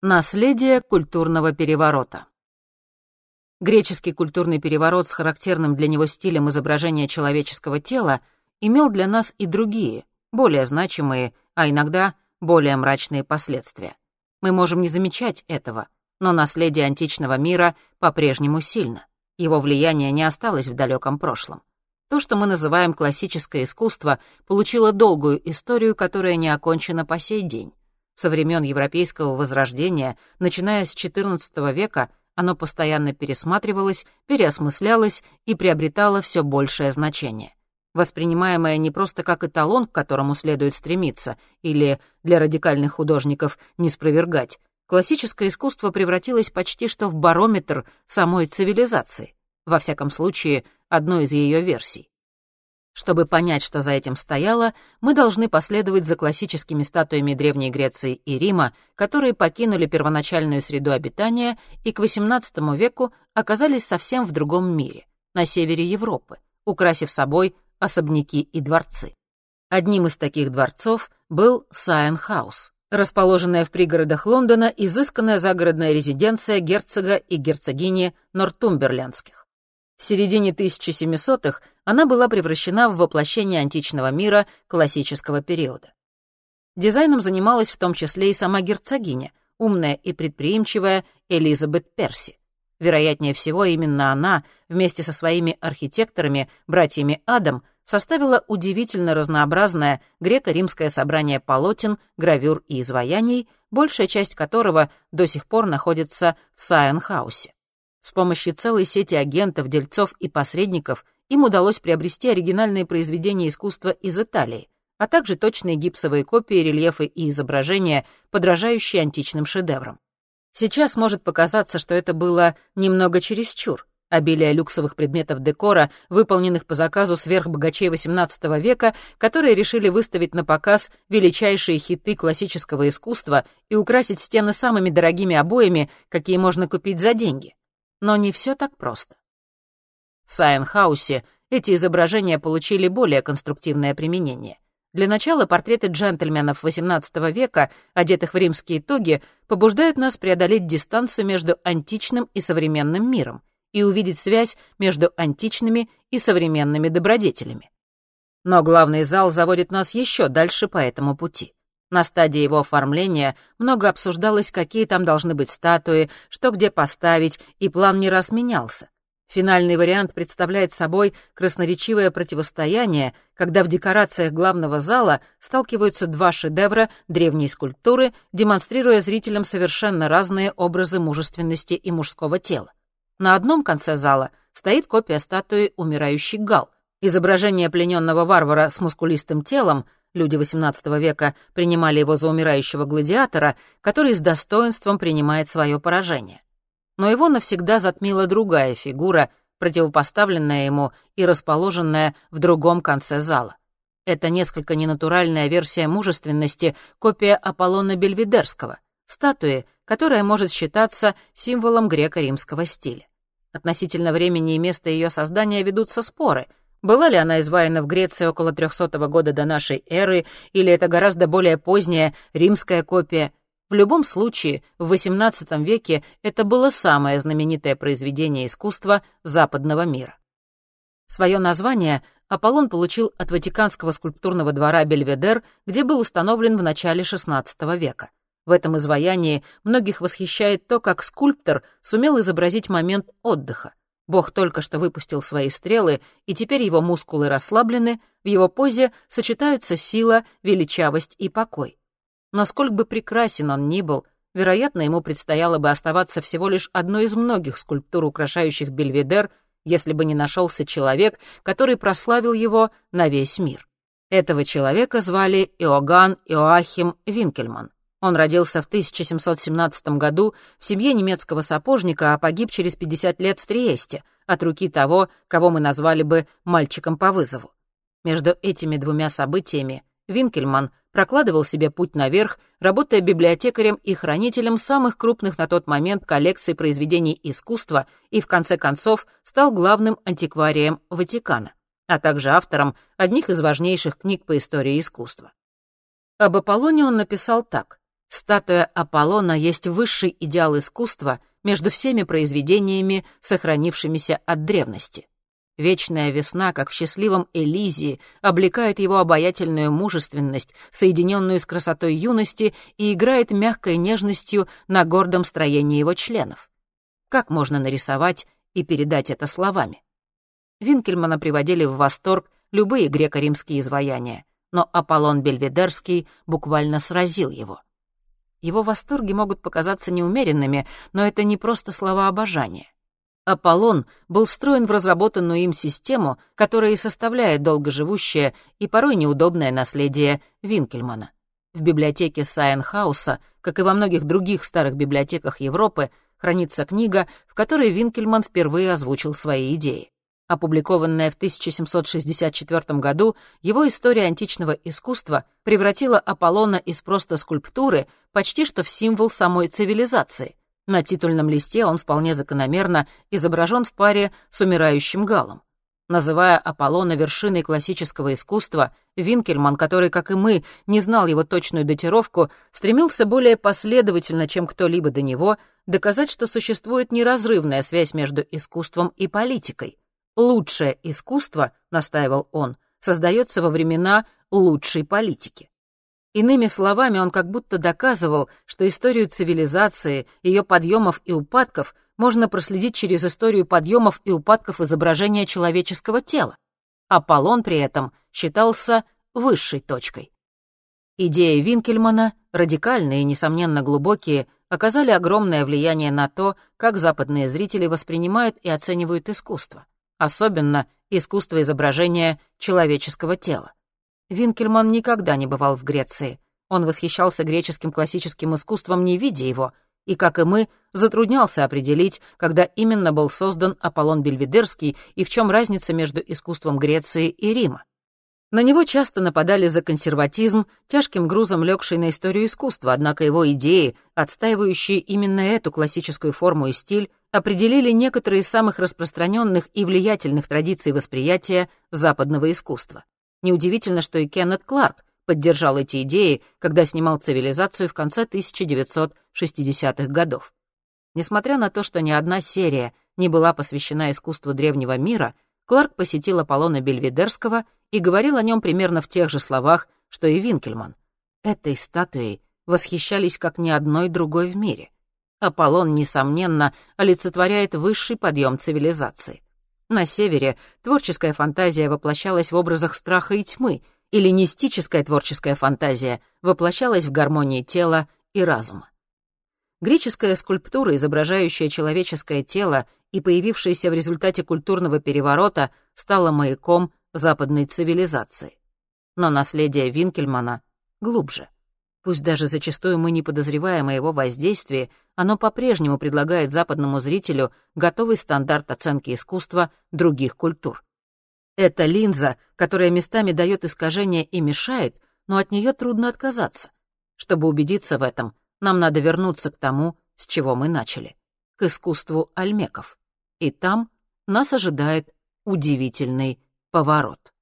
Наследие культурного переворота. Греческий культурный переворот с характерным для него стилем изображения человеческого тела имел для нас и другие, более значимые, а иногда более мрачные последствия. Мы можем не замечать этого, но наследие античного мира по-прежнему сильно. Его влияние не осталось в далеком прошлом. То, что мы называем классическое искусство, получило долгую историю, которая не окончена по сей день. Со времен Европейского Возрождения, начиная с XIV века, оно постоянно пересматривалось, переосмыслялось и приобретало все большее значение. Воспринимаемое не просто как эталон, к которому следует стремиться, или для радикальных художников не спровергать, классическое искусство превратилось почти что в барометр самой цивилизации, во всяком случае, одной из ее версий. Чтобы понять, что за этим стояло, мы должны последовать за классическими статуями Древней Греции и Рима, которые покинули первоначальную среду обитания и к XVIII веку оказались совсем в другом мире, на севере Европы, украсив собой особняки и дворцы. Одним из таких дворцов был Сайенхаус, расположенная в пригородах Лондона изысканная загородная резиденция герцога и герцогини Нортумберлендских. В середине 1700-х она была превращена в воплощение античного мира классического периода. Дизайном занималась в том числе и сама герцогиня, умная и предприимчивая Элизабет Перси. Вероятнее всего, именно она, вместе со своими архитекторами, братьями Адам, составила удивительно разнообразное греко-римское собрание полотен, гравюр и изваяний, большая часть которого до сих пор находится в Сайенхаусе. С помощью целой сети агентов, дельцов и посредников им удалось приобрести оригинальные произведения искусства из Италии, а также точные гипсовые копии, рельефы и изображения, подражающие античным шедеврам. Сейчас может показаться, что это было немного чересчур. Обилие люксовых предметов декора, выполненных по заказу сверхбогачей XVIII века, которые решили выставить на показ величайшие хиты классического искусства и украсить стены самыми дорогими обоями, какие можно купить за деньги. Но не все так просто. В Сайенхаусе эти изображения получили более конструктивное применение. Для начала портреты джентльменов XVIII века, одетых в римские тоги, побуждают нас преодолеть дистанцию между античным и современным миром и увидеть связь между античными и современными добродетелями. Но главный зал заводит нас еще дальше по этому пути. На стадии его оформления много обсуждалось, какие там должны быть статуи, что где поставить, и план не раз менялся. Финальный вариант представляет собой красноречивое противостояние, когда в декорациях главного зала сталкиваются два шедевра древней скульптуры, демонстрируя зрителям совершенно разные образы мужественности и мужского тела. На одном конце зала стоит копия статуи «Умирающий Гал», изображение плененного варвара с мускулистым телом — Люди XVIII века принимали его за умирающего гладиатора, который с достоинством принимает свое поражение. Но его навсегда затмила другая фигура, противопоставленная ему и расположенная в другом конце зала. Это несколько ненатуральная версия мужественности, копия Аполлона Бельведерского, статуи, которая может считаться символом греко-римского стиля. Относительно времени и места ее создания ведутся споры — была ли она изваяна в Греции около 300 года до нашей эры, или это гораздо более поздняя римская копия? В любом случае, в XVIII веке это было самое знаменитое произведение искусства западного мира. Свое название Аполлон получил от Ватиканского скульптурного двора Бельведер, где был установлен в начале XVI века. В этом изваянии многих восхищает то, как скульптор сумел изобразить момент отдыха. Бог только что выпустил свои стрелы, и теперь его мускулы расслаблены, в его позе сочетаются сила, величавость и покой. Но сколько бы прекрасен он ни был, вероятно, ему предстояло бы оставаться всего лишь одной из многих скульптур, украшающих Бельведер, если бы не нашелся человек, который прославил его на весь мир. Этого человека звали Иоганн Иоахим Винкельман. Он родился в 1717 году в семье немецкого сапожника, а погиб через 50 лет в Триесте от руки того, кого мы назвали бы «мальчиком по вызову». Между этими двумя событиями Винкельман прокладывал себе путь наверх, работая библиотекарем и хранителем самых крупных на тот момент коллекций произведений искусства и, в конце концов, стал главным антикварием Ватикана, а также автором одних из важнейших книг по истории искусства. Об Аполлоне он написал так. Статуя Аполлона есть высший идеал искусства между всеми произведениями, сохранившимися от древности. Вечная весна, как в счастливом Элизии, облекает его обаятельную мужественность, соединенную с красотой юности, и играет мягкой нежностью на гордом строении его членов. Как можно нарисовать и передать это словами? Винкельмана приводили в восторг любые греко-римские изваяния, но Аполлон Бельведерский буквально сразил его. Его восторги могут показаться неумеренными, но это не просто слова обожания. Аполлон был встроен в разработанную им систему, которая и составляет долгоживущее и порой неудобное наследие Винкельмана. В библиотеке Сайенхауса, как и во многих других старых библиотеках Европы, хранится книга, в которой Винкельман впервые озвучил свои идеи. Опубликованная в 1764 году, его история античного искусства превратила Аполлона из просто скульптуры почти что в символ самой цивилизации. На титульном листе он вполне закономерно изображен в паре с умирающим галом. Называя Аполлона вершиной классического искусства, Винкельман, который, как и мы, не знал его точную датировку, стремился более последовательно, чем кто-либо до него, доказать, что существует неразрывная связь между искусством и политикой — лучшее искусство, настаивал он, создается во времена лучшей политики. Иными словами, он как будто доказывал, что историю цивилизации, ее подъемов и упадков можно проследить через историю подъемов и упадков изображения человеческого тела. Аполлон при этом считался высшей точкой. Идеи Винкельмана, радикальные и, несомненно, глубокие, оказали огромное влияние на то, как западные зрители воспринимают и оценивают искусство особенно искусство изображения человеческого тела. Винкельман никогда не бывал в Греции. Он восхищался греческим классическим искусством, не видя его, и, как и мы, затруднялся определить, когда именно был создан Аполлон Бельведерский и в чем разница между искусством Греции и Рима. На него часто нападали за консерватизм, тяжким грузом легший на историю искусства, однако его идеи, отстаивающие именно эту классическую форму и стиль, определили некоторые из самых распространенных и влиятельных традиций восприятия западного искусства. Неудивительно, что и Кеннет Кларк поддержал эти идеи, когда снимал «Цивилизацию» в конце 1960-х годов. Несмотря на то, что ни одна серия не была посвящена искусству древнего мира, Кларк посетил Аполлона Бельведерского и говорил о нем примерно в тех же словах, что и Винкельман. Этой статуей восхищались как ни одной другой в мире — Аполлон, несомненно, олицетворяет высший подъем цивилизации. На севере творческая фантазия воплощалась в образах страха и тьмы, эллинистическая творческая фантазия воплощалась в гармонии тела и разума. Греческая скульптура, изображающая человеческое тело и появившаяся в результате культурного переворота, стала маяком западной цивилизации. Но наследие Винкельмана глубже — Пусть даже зачастую мы не подозреваем о его воздействии, оно по-прежнему предлагает западному зрителю готовый стандарт оценки искусства других культур. Это линза, которая местами дает искажение и мешает, но от нее трудно отказаться. Чтобы убедиться в этом, нам надо вернуться к тому, с чего мы начали, к искусству альмеков. И там нас ожидает удивительный поворот.